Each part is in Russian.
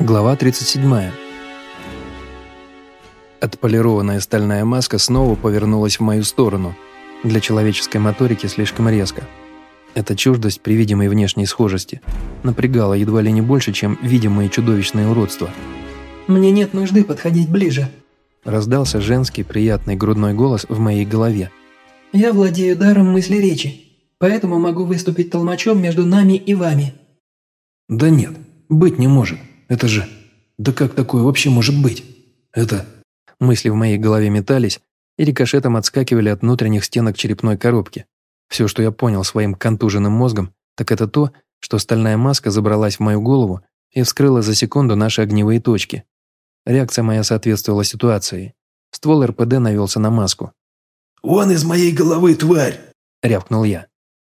Глава 37. Отполированная стальная маска снова повернулась в мою сторону. Для человеческой моторики слишком резко. Эта чуждость при видимой внешней схожести напрягала едва ли не больше, чем видимые чудовищные уродства. «Мне нет нужды подходить ближе», – раздался женский приятный грудной голос в моей голове. «Я владею даром мысли речи, поэтому могу выступить толмачом между нами и вами». «Да нет, быть не может. Это же... Да как такое вообще может быть? Это...» Мысли в моей голове метались и рикошетом отскакивали от внутренних стенок черепной коробки. Все, что я понял своим контуженным мозгом, так это то, что стальная маска забралась в мою голову и вскрыла за секунду наши огневые точки. Реакция моя соответствовала ситуации. Ствол РПД навелся на маску. «Вон из моей головы, тварь!» – рявкнул я.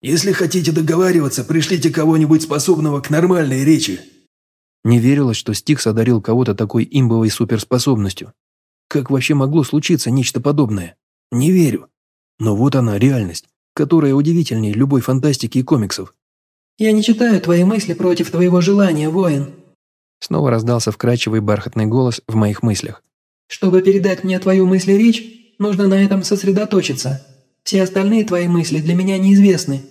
«Если хотите договариваться, пришлите кого-нибудь способного к нормальной речи. Не верилось, что Стикс одарил кого-то такой имбовой суперспособностью. Как вообще могло случиться нечто подобное? Не верю. Но вот она, реальность, которая удивительнее любой фантастики и комиксов. «Я не читаю твои мысли против твоего желания, воин». Снова раздался вкрадчивый бархатный голос в моих мыслях. «Чтобы передать мне твою мысль речь, нужно на этом сосредоточиться. Все остальные твои мысли для меня неизвестны».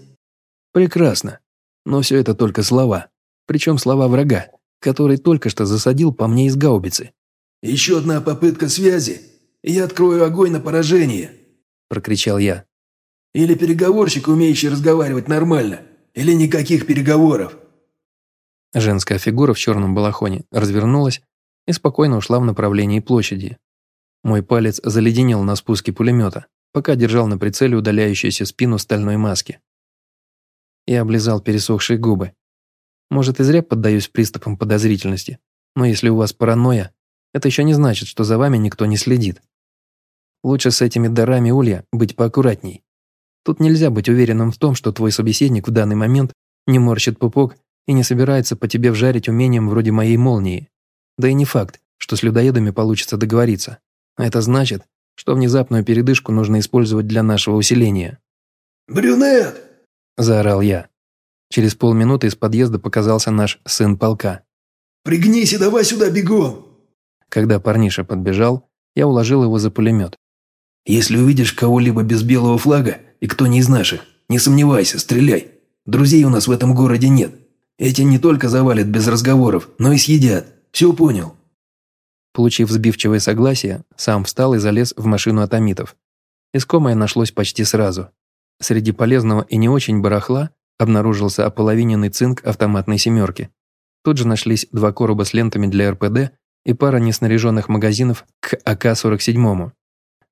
«Прекрасно. Но все это только слова. Причем слова врага который только что засадил по мне из гаубицы. «Еще одна попытка связи, и я открою огонь на поражение!» – прокричал я. «Или переговорщик, умеющий разговаривать нормально, или никаких переговоров!» Женская фигура в черном балахоне развернулась и спокойно ушла в направлении площади. Мой палец заледенел на спуске пулемета, пока держал на прицеле удаляющуюся спину стальной маски. Я облизал пересохшие губы. Может, и зря поддаюсь приступам подозрительности, но если у вас паранойя, это еще не значит, что за вами никто не следит. Лучше с этими дарами улья быть поаккуратней. Тут нельзя быть уверенным в том, что твой собеседник в данный момент не морщит пупок и не собирается по тебе вжарить умением вроде моей молнии. Да и не факт, что с людоедами получится договориться. А это значит, что внезапную передышку нужно использовать для нашего усиления. «Брюнет!» – заорал я. Через полминуты из подъезда показался наш сын полка. «Пригнись и давай сюда бегом!» Когда парниша подбежал, я уложил его за пулемет. «Если увидишь кого-либо без белого флага, и кто не из наших, не сомневайся, стреляй. Друзей у нас в этом городе нет. Эти не только завалят без разговоров, но и съедят. Все понял?» Получив сбивчивое согласие, сам встал и залез в машину атомитов. Искомое нашлось почти сразу. Среди полезного и не очень барахла обнаружился ополовиненный цинк автоматной «семерки». Тут же нашлись два короба с лентами для РПД и пара неснаряженных магазинов к АК-47.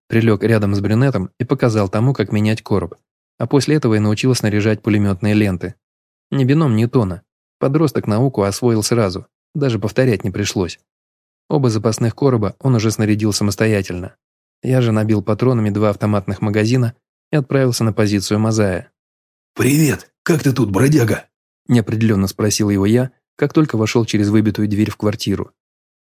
Прилег рядом с брюнетом и показал тому, как менять короб. А после этого и научил снаряжать пулеметные ленты. Не бином Ньютона. Подросток науку освоил сразу, даже повторять не пришлось. Оба запасных короба он уже снарядил самостоятельно. Я же набил патронами два автоматных магазина и отправился на позицию Мазая. «Привет! Как ты тут, бродяга?» Неопределенно спросил его я, как только вошел через выбитую дверь в квартиру.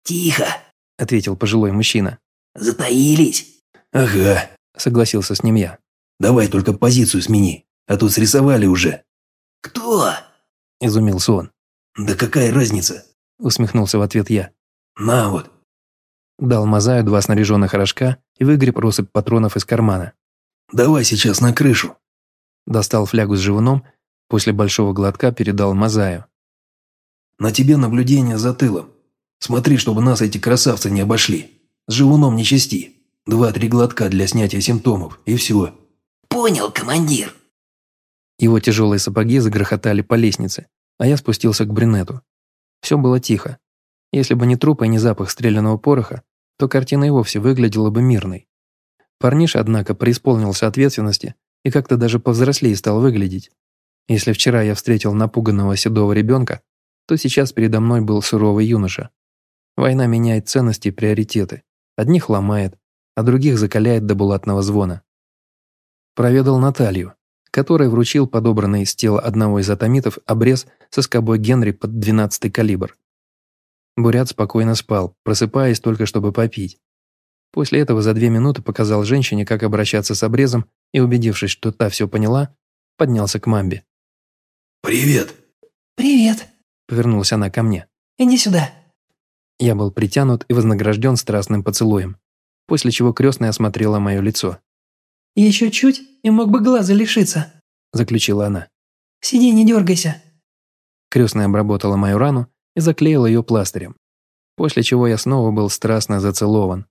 «Тихо!» – ответил пожилой мужчина. «Затаились!» «Ага», – согласился с ним я. «Давай только позицию смени, а то срисовали уже». «Кто?» – изумился он. «Да какая разница?» – усмехнулся в ответ я. «На вот». Дал Мазаю два снаряженных рожка и выгреб россыпь патронов из кармана. «Давай сейчас на крышу. Достал флягу с живуном, после большого глотка передал Мазаю. «На тебе наблюдение за тылом. Смотри, чтобы нас эти красавцы не обошли. С живуном не чисти. Два-три глотка для снятия симптомов, и все». «Понял, командир». Его тяжелые сапоги загрохотали по лестнице, а я спустился к брюнету. Все было тихо. Если бы не труп и не запах стрелянного пороха, то картина и вовсе выглядела бы мирной. Парниша, однако, преисполнился ответственности и как-то даже повзрослее стал выглядеть. Если вчера я встретил напуганного седого ребенка, то сейчас передо мной был суровый юноша. Война меняет ценности и приоритеты. Одних ломает, а других закаляет до булатного звона. Проведал Наталью, которой вручил подобранный с тела одного из атомитов обрез со скобой Генри под 12-й калибр. Бурят спокойно спал, просыпаясь только чтобы попить. После этого за две минуты показал женщине, как обращаться с обрезом, и, убедившись, что та все поняла, поднялся к мамбе. «Привет!» «Привет!» – повернулась она ко мне. «Иди сюда!» Я был притянут и вознагражден страстным поцелуем, после чего крестная осмотрела мое лицо. «Еще чуть, и мог бы глаза лишиться», – заключила она. «Сиди, не дергайся». Крестная обработала мою рану и заклеила ее пластырем, после чего я снова был страстно зацелован.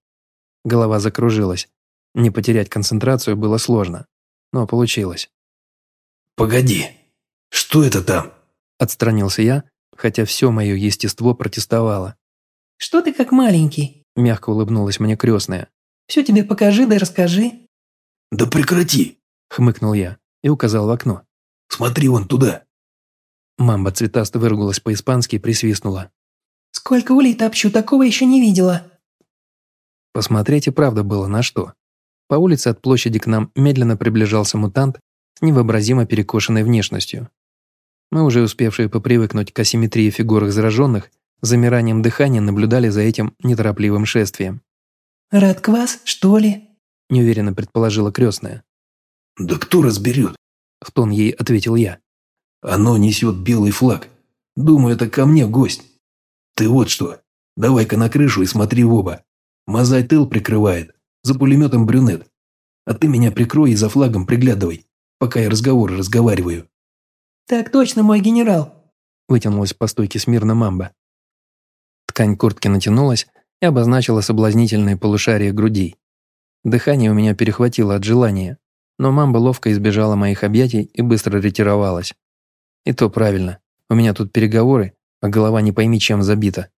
Голова закружилась. Не потерять концентрацию было сложно, но получилось. «Погоди, что это там?» Отстранился я, хотя все мое естество протестовало. «Что ты как маленький?» Мягко улыбнулась мне крестная. «Все тебе покажи да расскажи». «Да прекрати!» Хмыкнул я и указал в окно. «Смотри вон туда!» Мамба цветасто выругалась по-испански и присвистнула. «Сколько улей топчу, такого еще не видела!» Посмотреть и правда было на что. По улице от площади к нам медленно приближался мутант с невообразимо перекошенной внешностью. Мы, уже успевшие попривыкнуть к асимметрии фигур зараженных, замиранием дыхания наблюдали за этим неторопливым шествием. «Рад квас, что ли?» – неуверенно предположила крестная. «Да кто разберет?» – в тон ей ответил я. «Оно несет белый флаг. Думаю, это ко мне гость. Ты вот что, давай-ка на крышу и смотри в оба. Мазай тыл прикрывает, за пулеметом брюнет. А ты меня прикрой и за флагом приглядывай, пока я разговоры разговариваю». «Так точно, мой генерал», – вытянулась по стойке смирно мамба. Ткань куртки натянулась и обозначила соблазнительные полушария грудей. Дыхание у меня перехватило от желания, но мамба ловко избежала моих объятий и быстро ретировалась. И то правильно, у меня тут переговоры, а голова не пойми чем забита.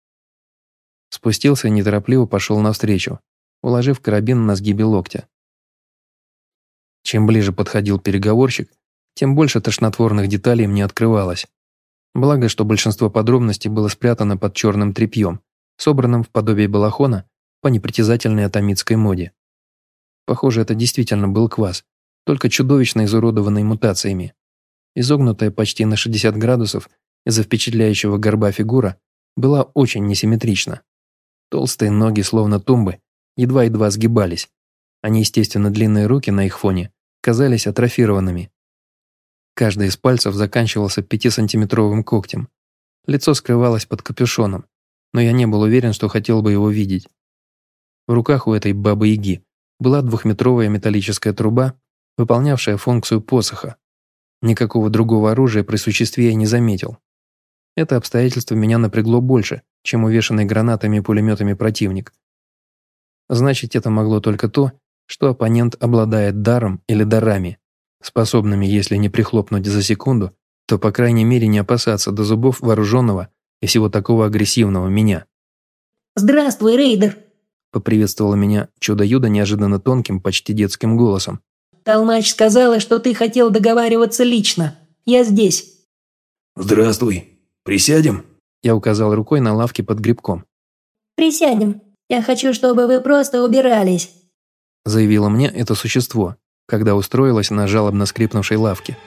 Спустился и неторопливо пошел навстречу, уложив карабин на сгибе локтя. Чем ближе подходил переговорщик, тем больше тошнотворных деталей мне открывалось. Благо, что большинство подробностей было спрятано под черным тряпьем, собранным в подобие балахона по непритязательной атомитской моде. Похоже, это действительно был квас, только чудовищно изуродованный мутациями. Изогнутая почти на 60 градусов из-за впечатляющего горба фигура была очень несимметрична. Толстые ноги, словно тумбы, едва-едва сгибались, а неестественно длинные руки на их фоне казались атрофированными. Каждый из пальцев заканчивался пятисантиметровым когтем. Лицо скрывалось под капюшоном, но я не был уверен, что хотел бы его видеть. В руках у этой бабы-яги была двухметровая металлическая труба, выполнявшая функцию посоха. Никакого другого оружия при существе я не заметил. Это обстоятельство меня напрягло больше, чем увешанный гранатами и пулеметами противник. Значит, это могло только то, что оппонент обладает даром или дарами, способными, если не прихлопнуть за секунду, то, по крайней мере, не опасаться до зубов вооруженного и всего такого агрессивного меня. «Здравствуй, рейдер!» – поприветствовала меня чудо-юдо неожиданно тонким, почти детским голосом. «Толмач сказала, что ты хотел договариваться лично. Я здесь». «Здравствуй. Присядем?» Я указал рукой на лавке под грибком. «Присядем. Я хочу, чтобы вы просто убирались», заявило мне это существо, когда устроилась на жалобно скрипнувшей лавке.